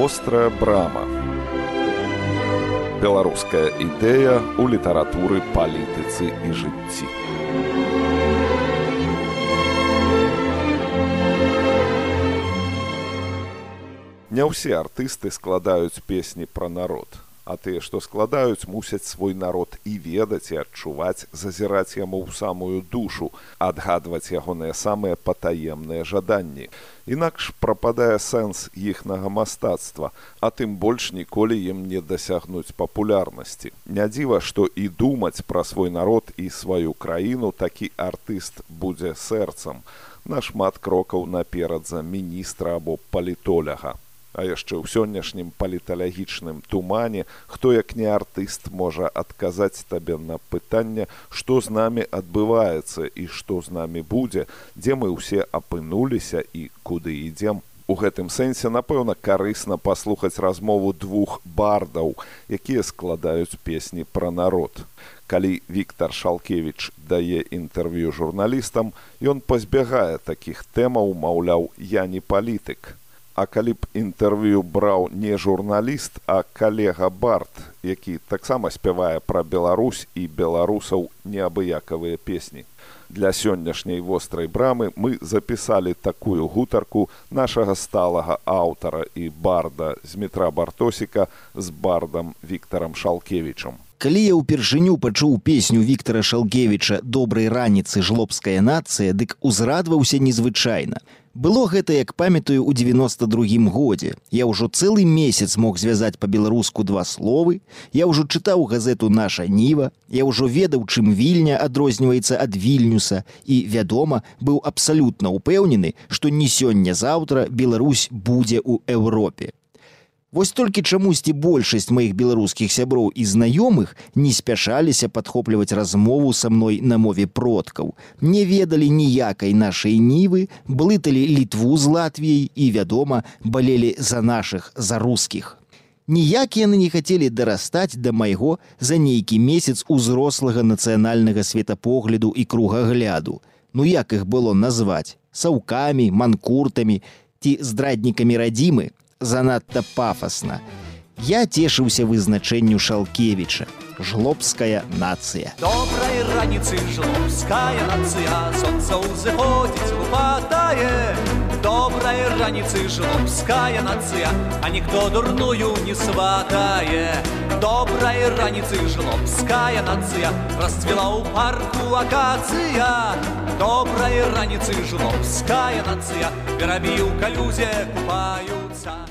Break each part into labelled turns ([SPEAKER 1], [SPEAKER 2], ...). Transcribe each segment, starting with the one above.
[SPEAKER 1] вострая брама. Беларуская ідэя ў літаратуры палітыцы і жыцці. Не ўсе артысты складаюць песні пра народ а тыя што складаюць мусяць свой народ і ведаць і адчуваць зазіраць яму ў самую душу адгадваць ягоныя самыя патаемныя жаданні. Інакш прападае сэнс іхнага мастацтва а тым больш ніколі ім не дасягнуць папулярнасці. Не дзіва што і думаць пра свой народ і сваю краіну такі артыст будзе сэрцам. Нашмат крокаў наперад за міністра або палітоляга а яшчэ ў сённяшнім паліталагічным тумане хто як не артыст можа адказаць табе на пытанне што з намі адбываецца і што з намі будзе дзе мы ўсе апынуліся і куды ідзем. У гэтым сэнсе напэўна карысна паслухаць размову двух бардаў якія складаюць песні пра народ. Калі Віктор шалкевич дае інтэрв'ю журналістам ён пазбягае такіх тэмаў маўляў я не палітык А калі б інтэрв'ю браў не журналіст, а калега барт, які таксама спявае пра Беларусь і беларусаў неабыякавыя песні. Для сённяшняй вострай брамы мы запісалі такую гутарку нашага сталага аўтара і барда з метра бартосіка з бардам Віктором Шалкевічам.
[SPEAKER 2] Калі я ўпершыню пачуў песню Віктора Шалкевіча добрай раніцы жлобская нацыя, дык узрадваўся незвычайна. Было гэта, як памятаю ў 92 годзе. Я ўжо цэлы месяц мог звязаць па-беларуску два словы. Я ўжо чытаў газету наша ніва. Я ўжо ведаў, чым вільня адрозніваецца ад вільнюса і, вядома, быў абсалютна ўпэўнены, што не сёння-заўтра Беларусь будзе ў Еўропе. Вось толькі чамусьці большасць маіх беларускіх сяброў і знаёмых не спяшаліся падхопліваць размову са мной на мове продкаў, не ведалі ніякай нашай нівы, блыталі літву з Латвіяй і, вядома, балелі за нашых за рускіх. Ніяк яны не хацелі дарастаць да майго за нейкі месяц узрослага нацыянальнага светапогляду і кругагляду. Ну як іх было назваць саўкамі, манкуртамі ці здраднікамі радзімы, занадта пафасна. Я цешыўся вызначэнню шалкевіча. Жлобская нацыя.
[SPEAKER 3] Добрай раніцы жлобская нацыя. Сонца ўзыходзіць упадае. Добрай раніцы жлобская нацыя. А ніхто дурную не сватае. Добрай раніцы жлобская нацыя. Расцвіла ў парку акацыя. Добрай раніцы жлобская нацыя. Перабі ў калюзе купаюцца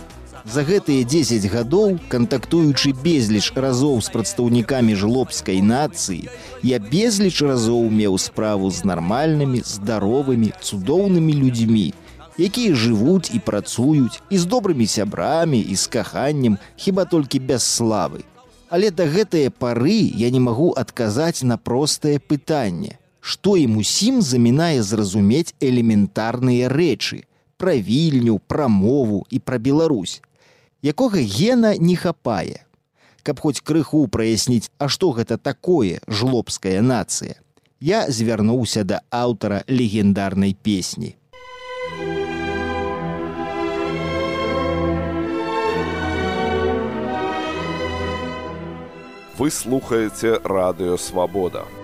[SPEAKER 2] За гэтыя 10 гадоў, кантактуючы безліч разоў з прадстаўнікамі жлобскай нацыі, я безліч разоў меў справу з нармальнымі, здаровымі, цудоўнымі людзьмі, якія жывуць і працуюць і з добрымі сябрамі і з каханнем хіба толькі без славы. Але да гэтыя пары я не магу адказаць на простае пытанне, што ім усім замінае зразумець элементарныя рэчы, пра вільню, пра мову і пра Беларусь якога гена не хапае. Каб хоць крыху праясніць, а што гэта такое жлобская нацыя. Я звярнуўся да аўтара легендарнай песні.
[SPEAKER 1] Вы слухаеце радыёвабода.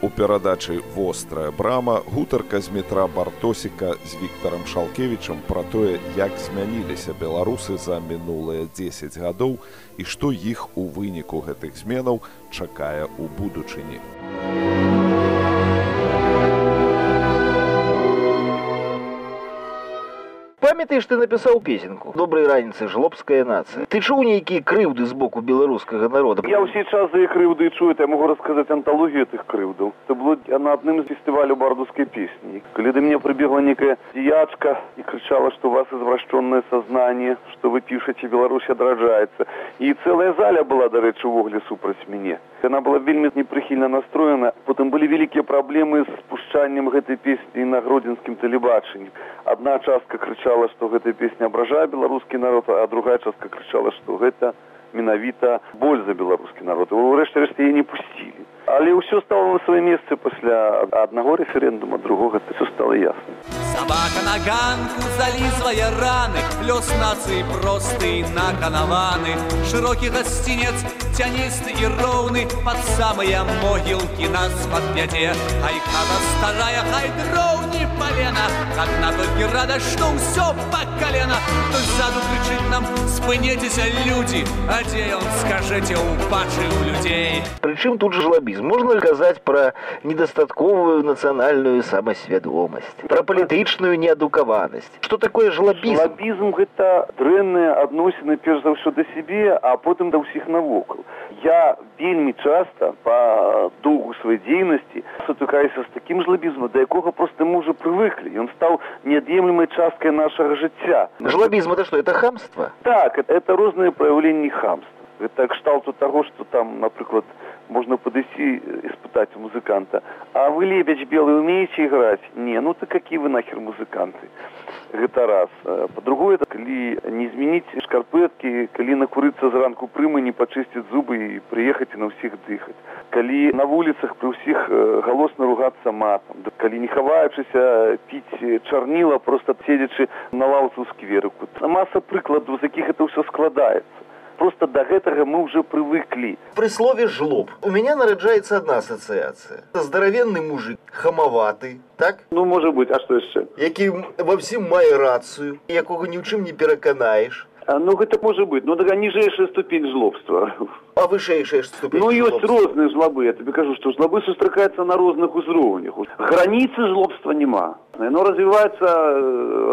[SPEAKER 1] У перадачы вострая брама гутарка з метра бартосіка з Віктором Шалкевічам пра тое, як змяніліся беларусы за мінулыя 10 гадоў і што іх у выніку гэтых зменаў чакае ў будучыні.
[SPEAKER 2] Памятаеш ты напісаў песенку. Добрай раніцы жлобская нацыя ты чуў нейкія крыўды з боку беларускага народа?
[SPEAKER 4] Я ўсе час за іх крыўды чую я могу расказаць анталогію тых крыўдаў. Это было на адным з фестывалю бардускай песні. Калі да мне прыбегла некая дзеячка і крычала што у вас извращенное сознание что вы пішаце беларусь адраджаецца. І цэлая заля была дарэчы увогуле супраць мяне яна была вельмі непрыхільна настроена потым былі вялікія праблемы з спушчаннем гэтай песні на гродзенскім тэлебачанні. Адна частка крычала што гэтая песня абражае беларускі народ а другая частка крычала што гэта менавіта боль за беларускі народ. Урэшце рэшце яе не пусцілі Але ўсё стало на сваё месцы пасля аднаго рэферэндума другога это все стало ясным
[SPEAKER 3] Собака на ганку залізвае раны лёс нацыі просты на канаваны шырокі гасцінец цяністы і роўны под самыя могілкі нас падвядзе Хай хата старая хай дроўні палена адна толькі рада што ўсё па калена то ззаду крычыць нам спыніцеся людзі а дзе ён скажэце убачыў людзей
[SPEAKER 2] Прычым тут жлабізм можна казаць пра недастатковую нацыянальную самасвядомасць пра палітычную неадукаванасць что такое жлабізм
[SPEAKER 4] лабізм гэта дрэнныя адносіны перш за ўсё да сябе а потым да ўсіх навокал я вельмі часта па доўгу сваёй дзейнасці сутыкаюся з такім жлабізмам да якога просто мы уже прывыклі ён стаў неад'емлемай часткай нашага жыцця
[SPEAKER 2] жлабізм это что это хамство
[SPEAKER 4] так это, это розныя праяўленні хамства гэта кшталту таго што там напрыклад можно подойти и спытать у музыканта, а вы лебедь белый умеете играть? Не, ну то какие вы нахер музыканты? Гэта раз. По-другое, это коли не изменить шкарпетки, коли накуриться зранку прымы, не почистить зубы и приехать и на всех дыхать. Коли на улицах при всех голосно ругаться матом. Коли не ховаючися пить чарнила, просто седячи на лавце у скверику. Масса прикладов, з яких это все складається просто до гэтага мы уже прывыклі.
[SPEAKER 2] Пры слове жлоб у меня нараджаецца одна ассоциация здаравенны мужик хамаваты так?
[SPEAKER 4] Ну можа быть а что яшчэ
[SPEAKER 2] які ва всім мае рацыю якога ні ў чым не пераканаеш
[SPEAKER 4] ну гэта можа быть. Ну да ніжэйшая ступень жлобства
[SPEAKER 2] а вышэйшая ступень
[SPEAKER 4] ну ёсць розныя жлабы я тебе кажу што жлабы сустракаюцца на розных узроўнях граніцы жлобства няма но развіваецца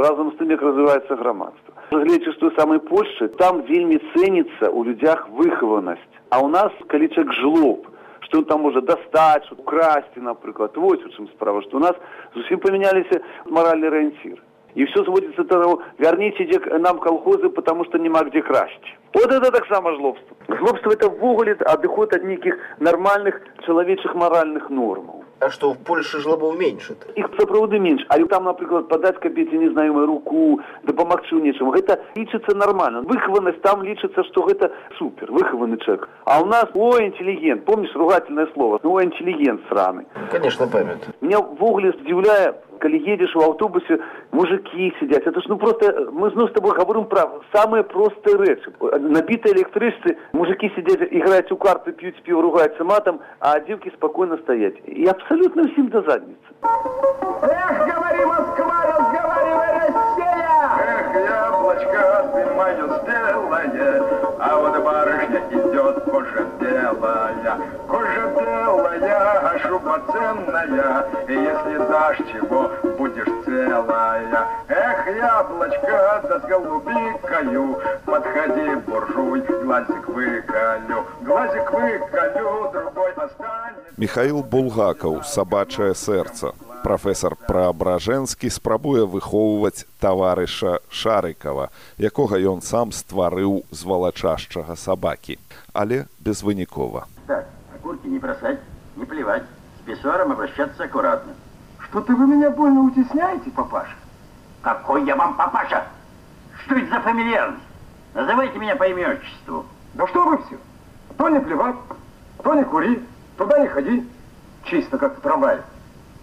[SPEAKER 4] разам з тым як развіваецца грамадства гледзячы з той самай польшчы там вельмі цэніцца ў людзях выхаванасць а ў нас калі чалавек жлоб што ён там можа дастаць украсці напрыклад вось у чым справа што ў нас зусім памяняліся маральны арыенцір і все сводится до того, верните нам колхозы, потому что нема где красть. Вот это так само жлобство. Жлобство это вуголе отдыхает от неких нормальных человеческих моральных норм.
[SPEAKER 2] А что в Польше жлобов меньше?
[SPEAKER 4] Их сапраўды меньше. А там, например, подать капете незнаемую руку, да помогчи в нечем. Это лечится нормально. Выхованность там лечится, что это супер, выхованный человек. А у нас, ой, интеллигент. Помнишь ругательное слово? Ой, интеллигент сраный.
[SPEAKER 2] Конечно, память.
[SPEAKER 4] Меня в угле удивляет, калі едешь в аўтобусе мужики сидят. Это ж ну просто мы зноў с тобой говорим про самые простые рэчы набитые электрычцы мужики сидят играют у карты пьют пиво ругаются матом а девки спокойно стоять и абсолютно всем до задницы.
[SPEAKER 5] Эх, говори, Москва,
[SPEAKER 6] Яблочко ты мое сделает, а вот барышня идет кожа белая, кожа белая, а шуба ценная, и если дашь чего, будешь целая. Эх, яблочко, да с голубикою, подходи, буржуй, глазик выколю, глазик выколю, другой останется.
[SPEAKER 1] Михаил Булгакаў сабачае сэрца. Прафесор Праабражэнскі спрабуе выхоўваць таварыша Шарыкава, якога ён сам стварыў з валачашчага сабакі, але безвынікова.
[SPEAKER 7] Так, окурки не бросать, не плевать, с писсуаром обращаться аккуратно.
[SPEAKER 5] Что-то вы меня больно утесняете, папаша.
[SPEAKER 7] Какой я вам папаша? Что это за фамильярность? Называйте меня по имя отчеству.
[SPEAKER 5] Да что вы все? То не плевать, то не кури, туда не ходи. Чисто как в трамвае.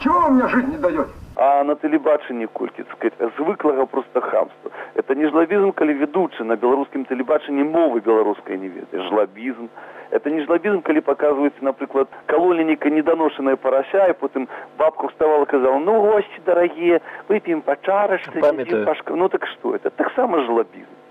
[SPEAKER 5] Чего вы мне жить не даете?
[SPEAKER 4] А на тэлебачанні колькі сказать звыклага просто хамства. Это не жлабізм калі ведучы на беларускім тэлебачанні мовы беларускай не ведае жлабізм это не жлабізм калі паказваецца напрыклад калоленіка недоношаная парася і потым бабка вставала казала ну гости дарагія выпьем па чарачцы пашка ну так что это? Таксама жлабізм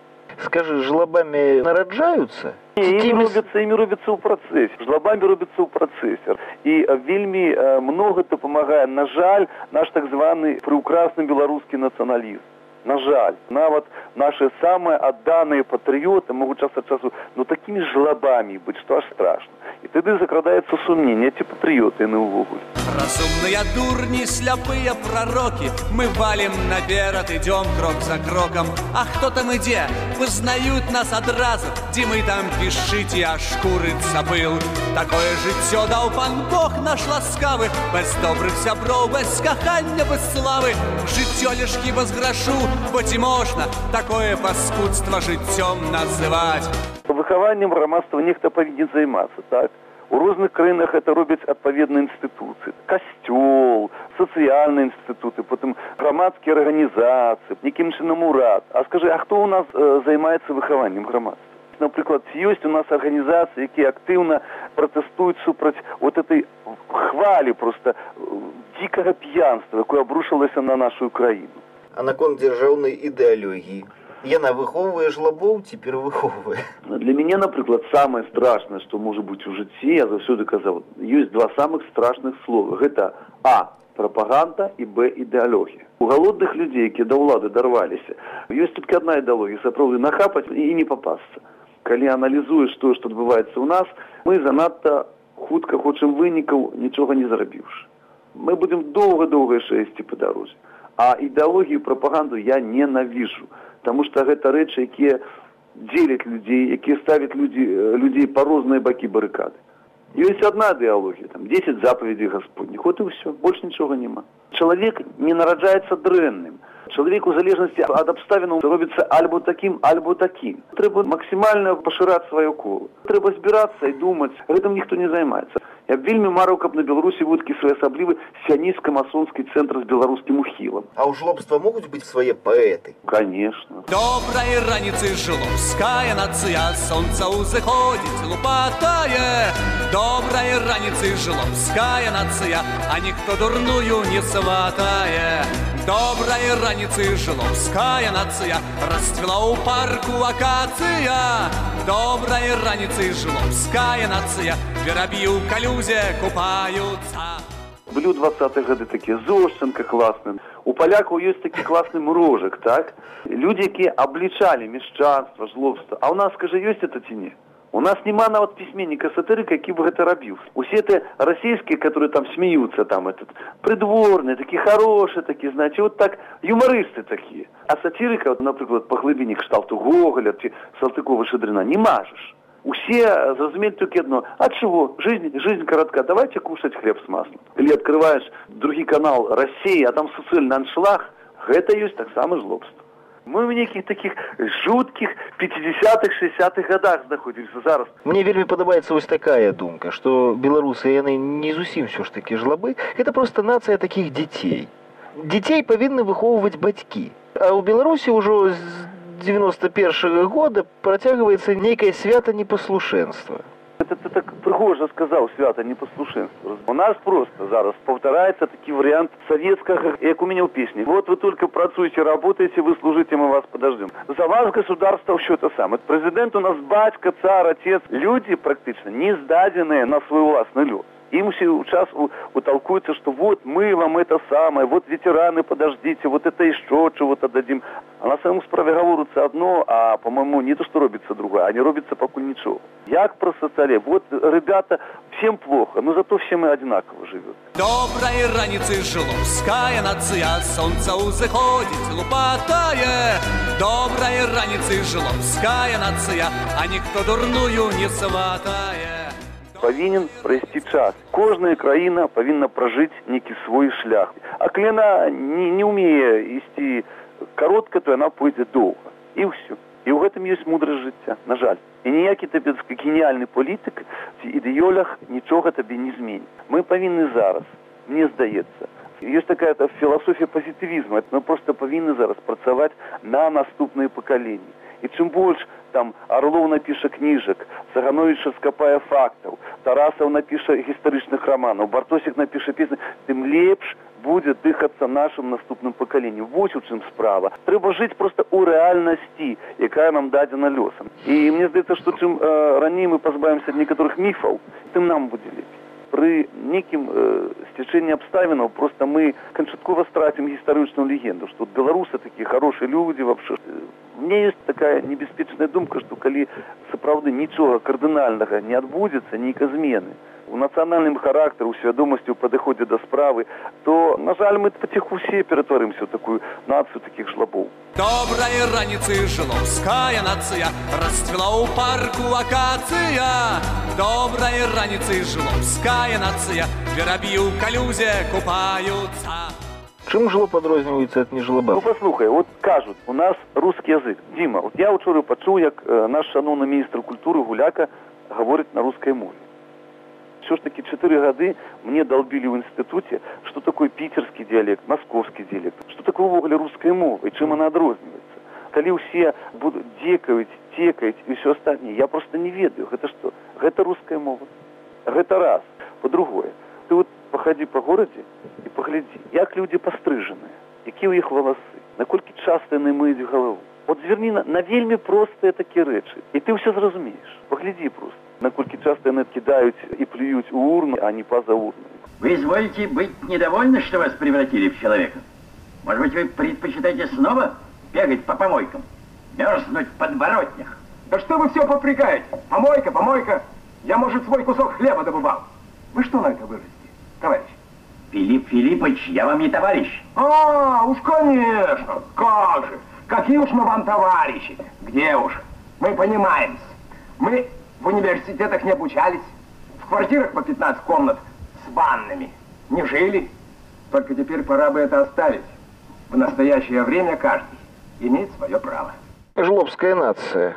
[SPEAKER 2] Скажи, жлобами нараджаются?
[SPEAKER 4] імі робіцца імі робіцца ў працэсе жлабамі робіцца ў працэсе і вельмі многа дапамагае на жаль наш так званы прыўкрасны беларускі нацыяналізм на жаль. Нават наши самыя адданыя патрыёты могуць час ад часу ну такімі жлабамі быць што аж страшно. І тады закрадаецца сумненне ці патрыёты яны ўвогуле
[SPEAKER 3] Разумные дурни, слепые пророки. Мы валим наперед, идем крок за кроком. А кто там где? Познают нас одразу. Где мы там пишите, аж курыца был Такое жыццё даў пан Бог наш ласкавы Без добрых сяброў, без кахання, без славы. Жыццё лишки без грашу, бо ці можна Такое паскудство жыццём называть.
[SPEAKER 4] Выхаваннем грамадства нехта павінен займацца так У розных краінах это робяць адпаведныя інстытуцыі касцёл сацыяльныя інстытуты потым грамадскія арганізацыі якім чынам урад а скажы а хто у нас э, займаецца выхаваннем грамадства напрыклад ёсць у нас арганізацыі якія актыўна пратэстуюць супраць вот этой хвалі просто дзікага п'янства якое абрушылася на нашу краіну
[SPEAKER 2] А наконт дзяржаўнай ідэалогіі яна выхоўвае жлабоў ці перавыхоўвае
[SPEAKER 4] для мяне напрыклад самае страшнае што можа быць у жыцці я заўсёды казаў ёсць два самых страшных слова. Гэта а прапаганда і б ідэалогія у галодных людзей якія да ўлады дарваліся ёсць толькі адна ідэалогія сапраўды нахапаць і не папасться калі аналізуеш тое што адбываецца ў нас мы занадта хутка хочам вынікаў нічога не зрабіўшы мы будзем доўга-доўга яшчэ ісці па дарозе а ідэалогію прапаганду я ненавіжу таму што гэта рэчы якія дзеляць людзей якія ставяць людзі людзей па розныя бакі барыкады. Ёсць адна ідэалогія там десять запаведзей гасподніх вот і ўсё больш нічога няма. Чалавек не нараджаецца дрэнным. Чалавек у залежнасці ад абставінаў робіцца альбо такім альбо такім. Трэба максімальна пашыраць сваё коло трэба збірацца і думаць. Гэтым ніхто не займаецца я вельмі марыў каб на беларусі вудкі своеасаблівы сянійска-масонскі цэнтр з беларускім ухілам
[SPEAKER 2] А ў жлобства могуць быць свае паэты
[SPEAKER 4] конечно.
[SPEAKER 3] Доброй раніцы жлобская нацыя солнца узыходзіць лупатае Доброй раніцы жлобская нацыя а ніхто дурную не сватае Доброй раніцы жлобская нацыя расцвіла ў парку акацыя Доброй раніцы жлобская нацыя верабі ў калюзе купаюцца
[SPEAKER 4] былі ў двадцатых гады такія зошчанка класным у палякаў ёсць такі класны мрожак так? Людзі якія аблічалі мяшчанства жлобства а ў нас скажа ёсць это ці не у нас няма нават пісьменніка сатырыка які бы гэта рабіў усе ты расійскія которые там смеются там этот прыдворны такі хорошы такі знаце вот так юмарысты такія а сатирыка вот, напрыклад па глыбіні кшталту гоголя ці салтыкова шадрына не мажаш Усе зразумелі толькі адно ад чего? Жизнь жизнь коротка. Давайте кушать хлеб с маслом. Или открываешь другі канал России а там суцэльны аншлаг гэта ёсць таксама жлобство мы в нейкіх таких жуткіх 50-х 60-х годах знаходзіліся зараз.
[SPEAKER 2] Мне вельмі падабаецца вось такая думка што беларусы яны не зусім ўсё ж такі жлабы. Это просто нацыя такіх дзяцей. Дзяцей павінны выхоўваць бацькі. А ў беларусі ўжо з 91 -го года працягваецца нейкае свята непаслушэнства
[SPEAKER 4] это ты так прыгожа сказаў свята непаслушэнства у нас просто зараз паўтараецца такі варыянт савецкага як у мяне ў песні вот вы только працуеце работаеце вы служыце мы вас подождем. За вас государство ўсё это самое. Прэзідэнт у нас бацька цар отец. Людзі практычна не здадзеныя на свой уласны лёс им все час утолкуется, что вот мы вам это самое, вот ветераны, подождите, вот это еще чего-то дадим. А на самом справе говорится одно, а, по-моему, не то, что робится другое, а не робится пока ничего. Як про социале? Вот, ребята, всем плохо, но зато все мы одинаково живем.
[SPEAKER 3] Доброй раницы жлобская нация, солнце узыходит, лупатая. Доброй раницы жлобская нация, а никто дурную не сватая.
[SPEAKER 4] Павінен прайсці час. Кожная краіна павінна пражыць нейкі свой шлях. А калі яна не, не ўмее ісці каротка то яна пойдзе доўга і ўсё і ў гэтым ёсць мудрасць жыцця на жаль. І ніякі табецкі геніяльны палітык ці ідэёлях нічога табе не зменіць мы павінны зараз мне здаецца ёсць такая філасофія пазітывізма мы просто павінны зараз працаваць на наступныя пакаленні і чым больш там орлов напіша кніжак цаганович скапае фактаў тарасаў напіша гістарычных романаў бартосік напіша песны тым лепш будзе дыхацца нашым наступным пакаленнем. Вось у чым справа. Трэба жыць просто у рэальнасці якая нам дадзена лёсам. І мне здаецца што чым э, раней мы пазбавімся некаторых міфаў тым нам будзе лепей пры нейкім э, сцячэнні абставінаў. Просто мы канчаткова страцім гістарычную легенду што беларусы такія хорошыя людзі вообще мне есть такая небяспечная думка што калі сапраўды нічога кардынальнага не адбудзецца нейка змены у нацыянальным характары у свядомасці ў падыходзе да справы то на жаль мы паціху усе ператварымся такую нацыю такіх жлабоў.
[SPEAKER 3] Добрай раніцы жыловская нацыя расцвіла ў парку акацыя добрай раніцы жыловская нацыя верабі ў калюзе купаюцца
[SPEAKER 2] Чым жлоб адрозніваецца ад нежлаба?
[SPEAKER 4] Ну паслухай, вот кажуць, у нас рускі язык. Дзіма, вот я ўчора пачуў, як э, наш шаноўны міністр культуры гуляка гаворыць на рускай мове. ўсё ж таки чатыры гады мне долбілі ў інстытуце что такое піцерскі диалект московскі диалект что такое увогуле руская мова і чым она адрозніваецца калі ўсе будуць дзекаюць текаюць і все астатніе я просто не ведаю. Гэта что? Гэта руская мова. Гэта раз. По-другое ты вот пахадзі по горадзе і паглядзі як людзі пастрыжаныя якія ў іх валасы наколькі часта яны мыюць галаву от зверні на, на вельмі простыя такія рэчы і ты ўсё зразумееш паглядзі просто наколькі часта яны кідаюць і плююць у урну а не па-за урну
[SPEAKER 7] Вы изволите быть недовольны, что вас превратили в человека? Может быть, вы предпочитаете снова бегать по помойкам? Мерзнуть в подворотнях?
[SPEAKER 5] Да что вы все попрекаете? Помойка, помойка. Я, может, свой кусок хлеба добывал. Вы что на это выразите, товарищ?
[SPEAKER 7] Филипп Филиппович, я вам не товарищ.
[SPEAKER 5] А, уж конечно. Как же. Какие уж мы вам товарищи. Где уж. Мы понимаемся. Мы в университетах не обучались. В квартирах по 15 комнат с ваннами. Не жили. Только теперь пора бы это оставить. В настоящее время каждый имеет свое право.
[SPEAKER 2] Жлобская нация.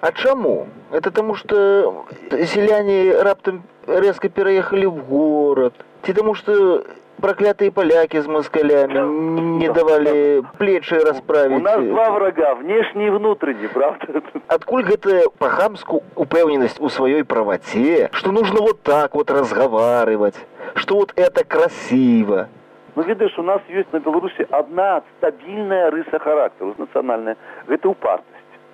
[SPEAKER 2] А чаму? Это тому, что селяне раптом резко переехали в город. Ці тому, что проклятые поляки с москалями не давали плечи расправить.
[SPEAKER 4] у нас два врага внешний и внутренний правда
[SPEAKER 2] Адкуль гэтая па-хамску упэўненасць у сваёй праваце, што нужно вот так вот разговаривать, что вот это красиво.
[SPEAKER 4] Ну, ведаешь, у нас есть на Беларуси одна стабильная рыса характера национальная. Это упартость.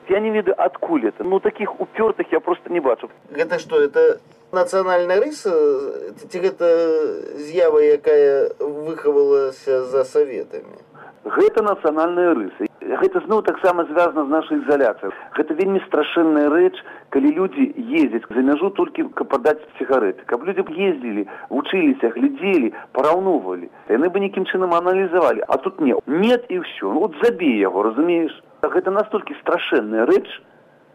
[SPEAKER 4] Я не ведаю, откуль это. Ну, таких упертых я просто не бачу.
[SPEAKER 2] Гэта што это нацыянальная рыса ці гэта з'ява, якая выхавалася за саветамі.
[SPEAKER 4] Гэта нацыянальная рыса. Гэта зноў таксама звязана з нашай ізаляцыяй. Гэта вельмі страшэнная рэч, калі людзі ездзяць за мяжу толькі каб падаць цыгарэты. Каб людзі б ездзілі, вучыліся, глядзелі, параўноўвалі. Яны бы нейкім чынам аналізавалі, а тут не. Нет і ўсё. Ну, от забей яго, разумееш? Гэта настолькі страшэнная рэч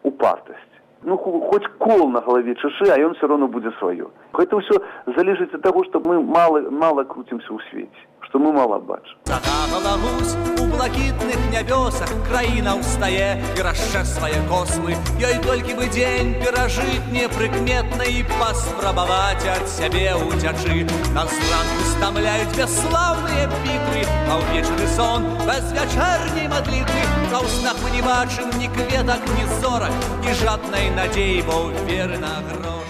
[SPEAKER 4] упартасць. Ну, хо- хоць кол на галаве чашы, а ён все роўно будзе сваё. Гэта ўсё залежыць ад таго, што мы мала, мала круцімся ў свеце, што мы мала бачым.
[SPEAKER 3] Блакітных нябёсах краіна ўстае і расчэсвае космы ёй толькі бы дзень перажыць непрыкметна і паспрабаваць ад сябе уцячы нас зранку стамляюць бясслаўныя бітвы а ўвечары сон без вячэрняй мадлітвы за ўснах мы не бачым ні кветак ні зорак і жаднай надзеі бо веры на грош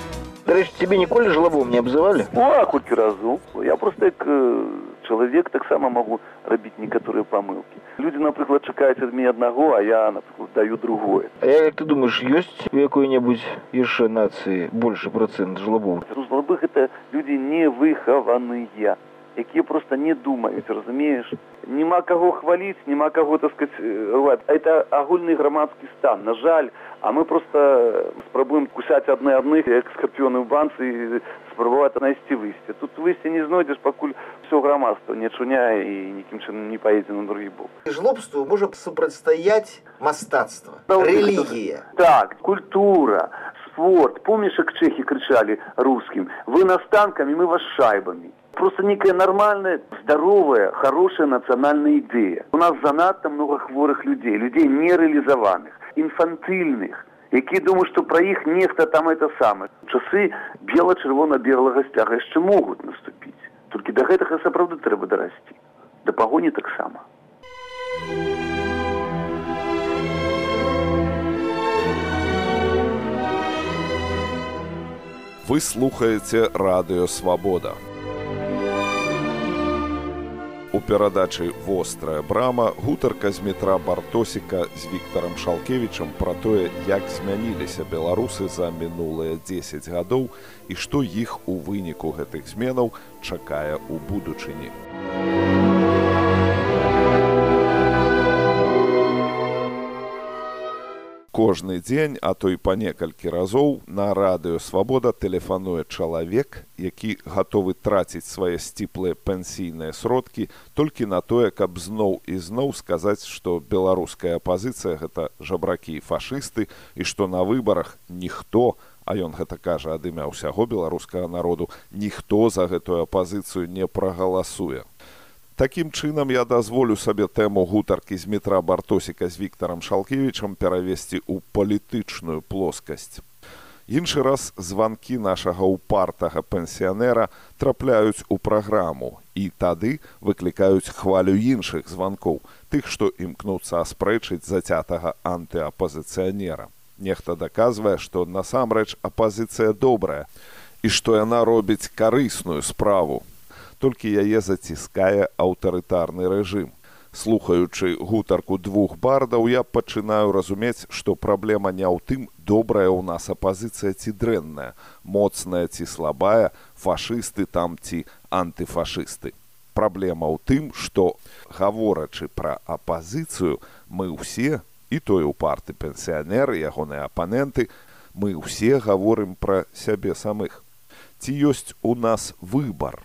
[SPEAKER 2] Дарэчы, цябе ніколі жлабом не абзывалі?
[SPEAKER 4] Ну, а колькі разу. Я просто як э, чалавек таксама магу рабіць некаторыя памылкі. Людзі, напрыклад, чакаюць ад мяне аднаго, а я, напрыклад, даю другое.
[SPEAKER 2] А я, як ты думаеш, ёсць у якой-небудзь яшчэ нацыі большы працэнт жлабоў?
[SPEAKER 4] Злабы гэта людзі не выхаваныя, якія проста не думаюць, разумееш? Нема каго хваліць, нема каго, так сказать, рваць. Это агульны грамадскі стан. На жаль, а мы просто спрабуем кусаць адны адных, як скарпіёны ў банцы спрабаваць знайсці выйсце. Тут выйсце не знойдзеш, пакуль все грамадства не чуняе і нікім чынам не паедзе на другі бок.
[SPEAKER 2] Жлобству можа супрацьстаяць мастацтва, рэлігія.
[SPEAKER 4] Так, культура, спорт. Помнишь, как чехи кричали русским? Вы нас танками, мы вас шайбами. Просто некая нормальная, здоровая, хорошая национальная идея. У нас занадто много хворых людей, людей нереализованных, инфантильных, якія думаюць, што пра іх нехта там это самае. Часы бела-чырвона-белага сцяга яшчэ могуць наступіць. Толькі да гэтага сапраўды трэба дарасці. Да пагоні таксама.
[SPEAKER 1] Вы слухаеце радыё Свабода. У перадачы вострая брама гутарка з метра бартосіка з Віктарам Шалкевічам пра тое, як змяніліся беларусы за мінулыя 10 гадоў і што іх у выніку гэтых зменаў чакае ў будучыні. Кожны дзень, а то і па некалькі разоў на радыё свабода тэлефануе чалавек, які гатовы траціць свае сціплыя пенсійныя сродкі толькі на тое, каб зноў і зноў сказаць, што беларуская апазіцыя гэта жабракі і фашысты і што на выбарах ніхто, а ён гэта кажа ад імя ўсяго беларускага народу, ніхто за гэтую апазіцыю не прагаласуе. Такім чынам я дазволю сабе тэму гутаркі з метра бартосіка з Віктарам Шалкевічам перавесці ў палітычную плоскасць. Іншы раз званкі нашага упартага пенсіянера трапляюць у праграму і тады выклікаюць хвалю іншых званкоў, тых, што імкнуцца аспрэчыць зацятага антыапазіцыянера. Нехта даказвае, што насамрэч апазіцыя добрая і што яна робіць карысную справу. Толькі яе заціскае аўтарытарны рэжым. Слухаючы гутарку двух бардаў я пачынаю разумець што праблема не ў тым добрая ў нас апазіцыя ці дрэнная. Моцная ці слабая фашысты там ці антыфашысты. Праблема ў тым што гаворачы пра апазіцыю мы ўсе і той упарты пенсіянер ягоныя апаненты мы ўсе гаворым пра сябе самых. Ці ёсць у нас выбар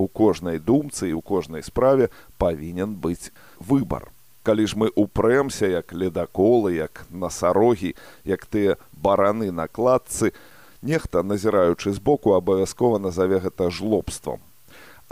[SPEAKER 1] у кожнай думцы і ў кожнай справе павінен быць выбар. Калі ж мы упрэмся як ледаколы, як насарогі, як тыя бараны на кладцы, нехта, назіраючы збоку, абавязкова назаве гэта жлобствам.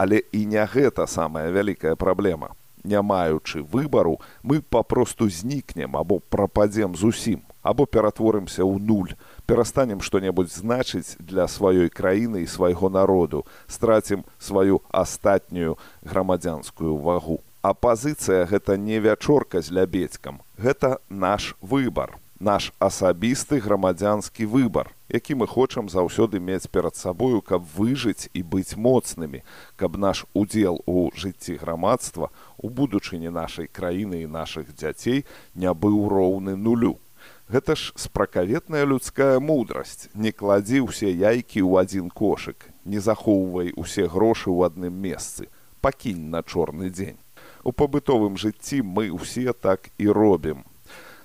[SPEAKER 1] Але і не гэта самая вялікая праблема. Не маючы выбару, мы папросту знікнем або прападзем зусім, або ператворымся ў нуль, перастанем што-небудзь значыць для сваёй краіны і свайго народу, страцім сваю астатнюю грамадзянскую вагу. Апазіцыя гэта не вячорка з лябедзькам. Гэта наш выбар наш асабісты грамадзянскі выбар які мы хочам заўсёды мець перад сабою каб выжыць і быць моцнымі каб наш удзел у жыцці грамадства у будучыні нашай краіны і нашых дзяцей не быў роўны нулю гэта ж спракаветная людская мудрасць не кладзі ўсе яйкі ў адзін кошык не захоўвай усе грошы ў адным месцы пакінь на чорны дзень у пабытовым жыцці мы ўсе так і робім.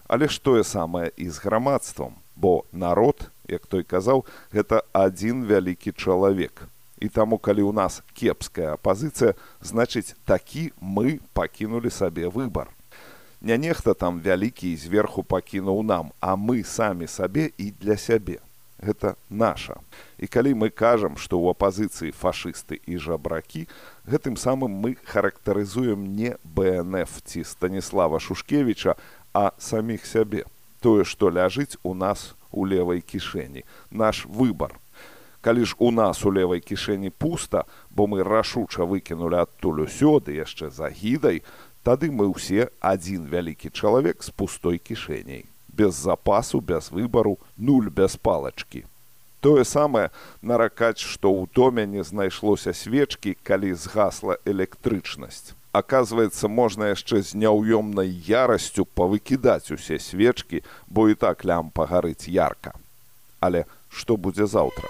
[SPEAKER 1] Але ж тое самае і з грамадствам, бо народ, як той казаў, гэта адзін вялікі чалавек. І таму калі ў нас кепская апазіцыя, значыць такі мы пакінулі сабе выбар. Не нехта там вялікі зверху пакінуў нам, а мы самі сабе і для сябе гэта наша. І калі мы кажам, што ў апазіцыі фашысты і жабракі, гэтым самым мы характарызуем не БНФ ці Станіслава Шушкевіча, а саміх сябе. Тое, што ляжыць у нас у левай кішэні, наш выбар. Калі ж у нас у левай кішэні пуста, бо мы рашуча выкінулі адтуль усё ды яшчэ за гідай, тады мы ўсе адзін вялікі чалавек з пустой кішэняй без запасу, без выбару, нуль без палачкі. Тое самае наракаць, што ў доме не знайшлося свечкі, калі згасла электрычнасць. Аказваецца, можна яшчэ з няўёмнай ярасцю павыкідаць усе свечкі, бо і так лямпа гарыць ярка. Але што будзе заўтра?